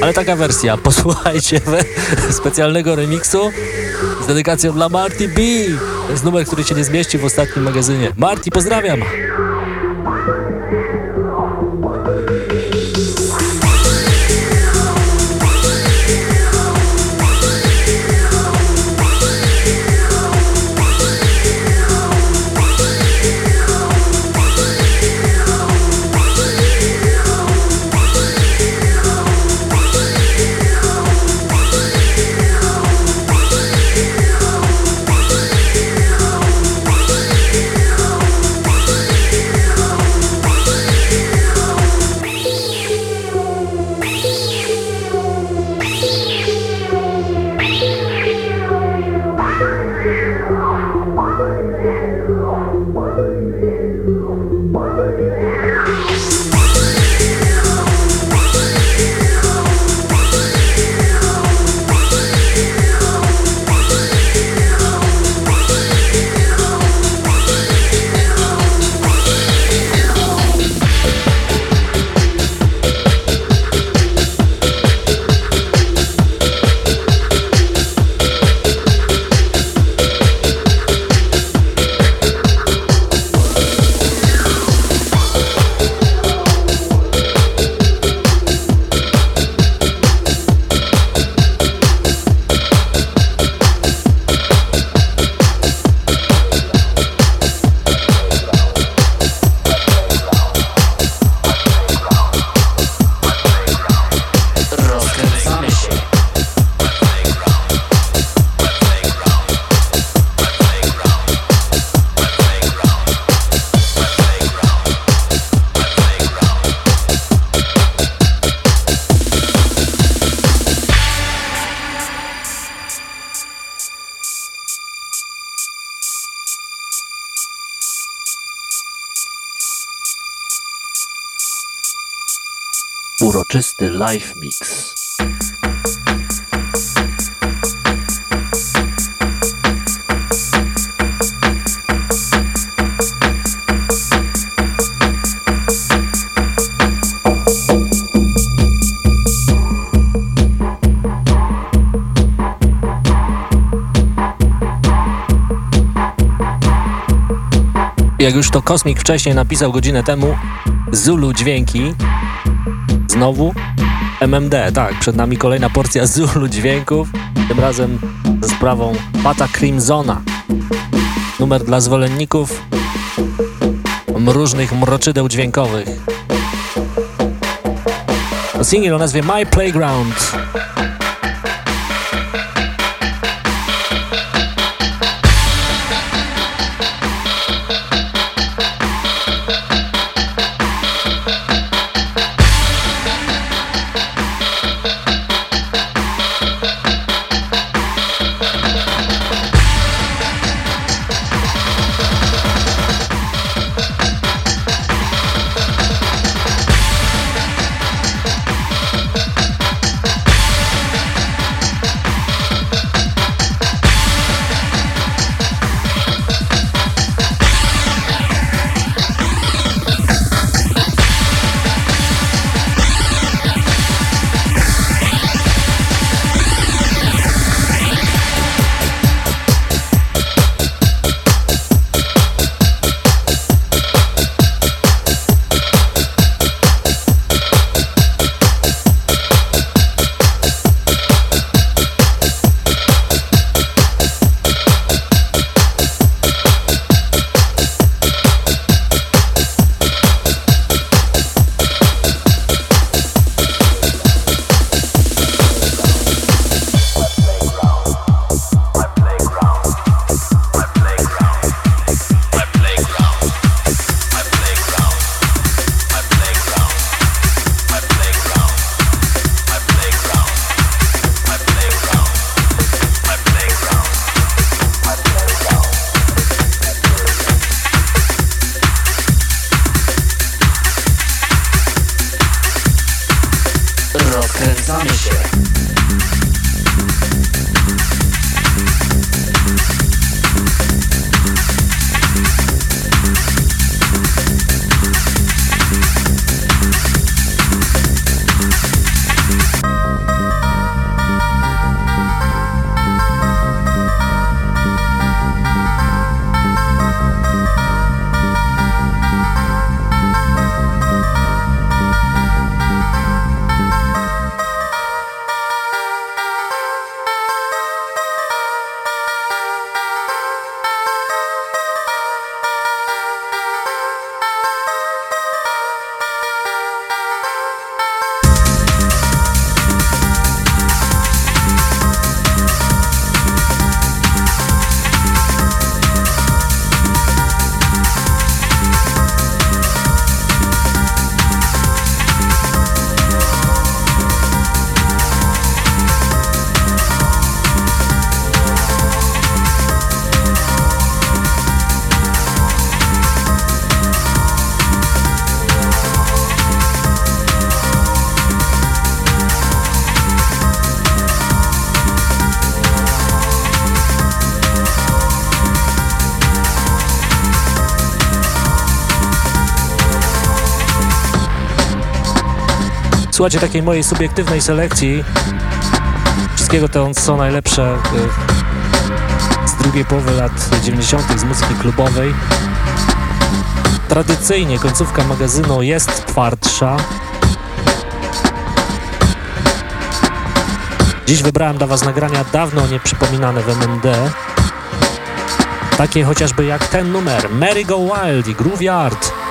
[SPEAKER 1] Ale taka wersja, posłuchajcie we, specjalnego remiksu z dedykacją dla Marty B. To jest numer, który się nie zmieści w ostatnim magazynie. Marty, pozdrawiam! Jak już to Kosmik wcześniej napisał godzinę temu, Zulu dźwięki. Znowu MMD, tak, przed nami kolejna porcja Zulu dźwięków, tym razem ze sprawą Pata Crimsona. Numer dla zwolenników różnych mroczydeł dźwiękowych. Singiel o nazwie My Playground. Słuchajcie takiej mojej subiektywnej selekcji wszystkiego to co najlepsze y, z drugiej połowy lat 90. z muzyki klubowej. Tradycyjnie końcówka magazynu jest twardsza. Dziś wybrałem dla Was nagrania dawno nieprzypominane w MMD. Takie chociażby jak ten numer Merry Go Wild i Groove Yard.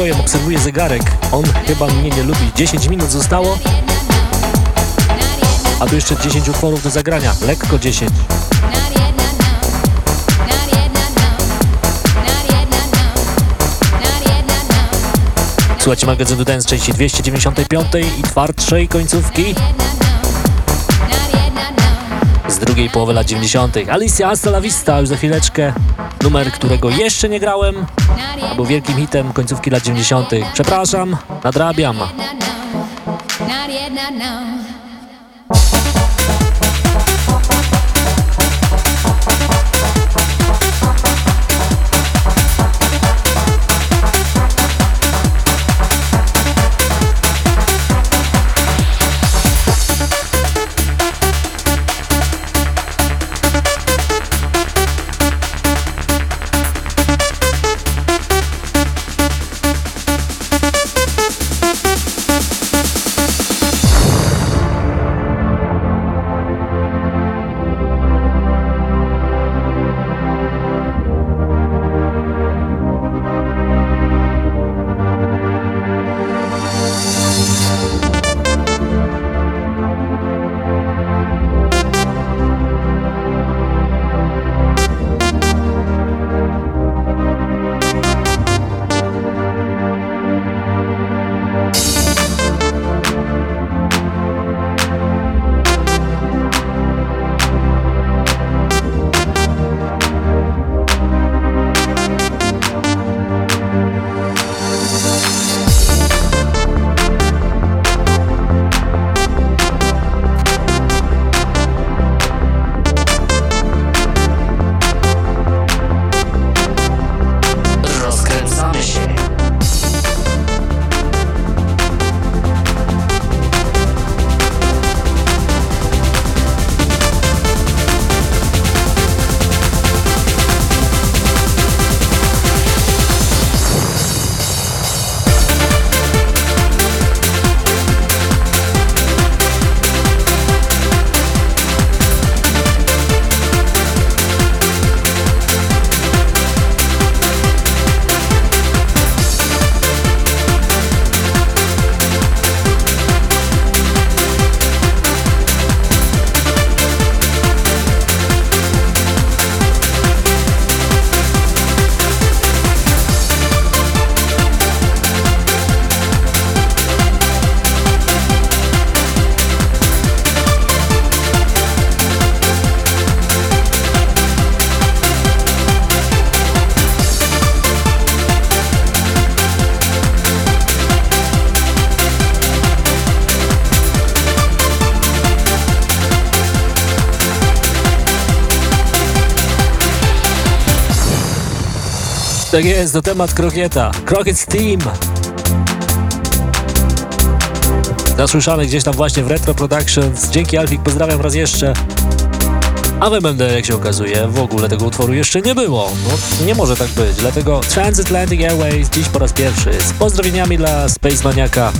[SPEAKER 1] Niepokojem obserwuję zegarek. On chyba mnie nie lubi. 10 minut zostało. A tu jeszcze 10 utworów do zagrania. Lekko 10. Słuchajcie magazynu Dance części 295 i twardszej końcówki z drugiej połowy lat 90. Alicia Hasta Vista już za chwileczkę. Numer, którego jeszcze nie grałem, a był wielkim hitem końcówki lat 90. Przepraszam, nadrabiam. Tak jest, to temat krokieta. Crockett Team. Zasłyszany gdzieś tam właśnie w Retro Productions. Dzięki Alfik, pozdrawiam raz jeszcze. A w MMD, jak się okazuje, w ogóle tego utworu jeszcze nie było. No, nie może tak być, dlatego Transatlantic Airways dziś po raz pierwszy. Z pozdrowieniami dla Space Maniaka.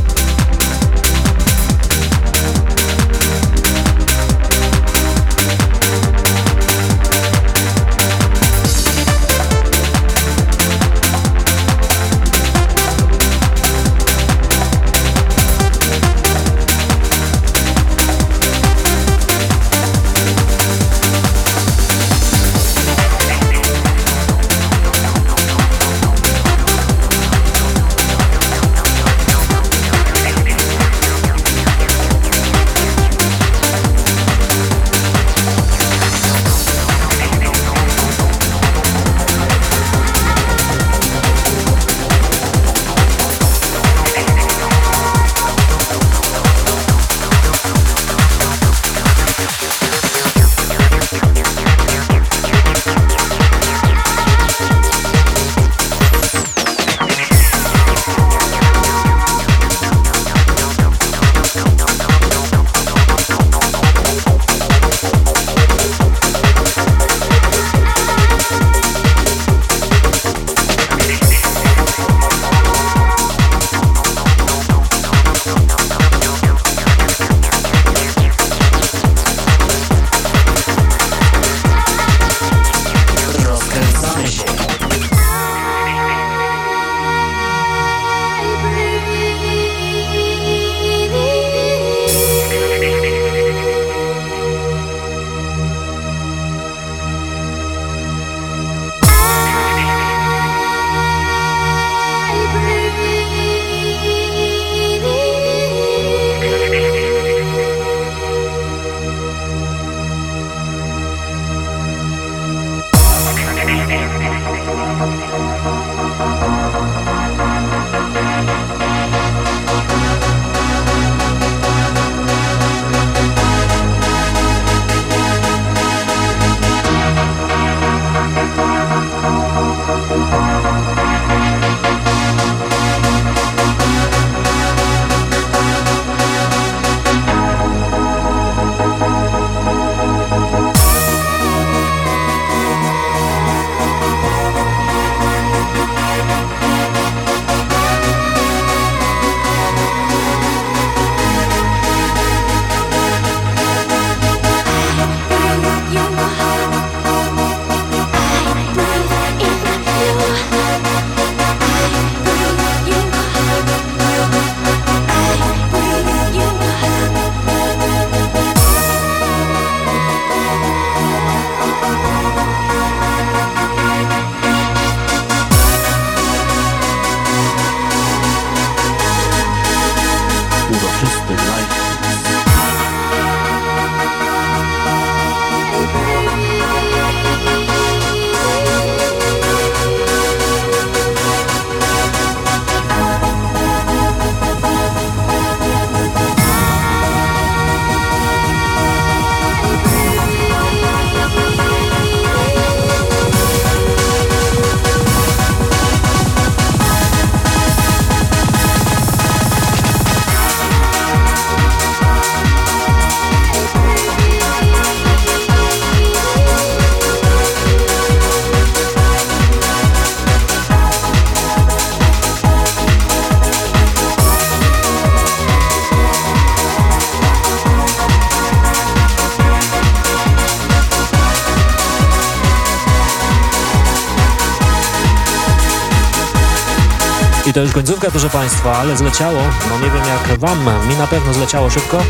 [SPEAKER 1] Już końcówka, proszę Państwa, ale zleciało. No nie wiem jak Wam, mi na pewno zleciało szybko.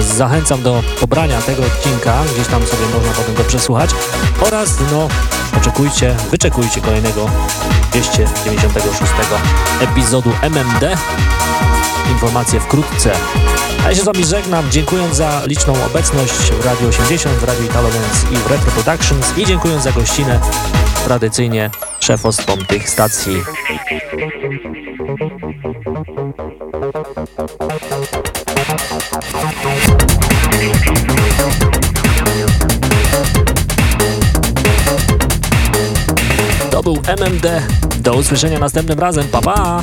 [SPEAKER 1] Zachęcam do pobrania tego odcinka, gdzieś tam sobie można potem go przesłuchać. Oraz, no, oczekujcie, wyczekujcie kolejnego 296 epizodu MMD. Informacje wkrótce. A ja się z Wami żegnam, dziękując za liczną obecność w Radio 80, w Radio Italo i w Retro Productions i dziękując za gościnę tradycyjnie szefostwom tych stacji. To był MMD. Do usłyszenia następnym razem. Pa, pa!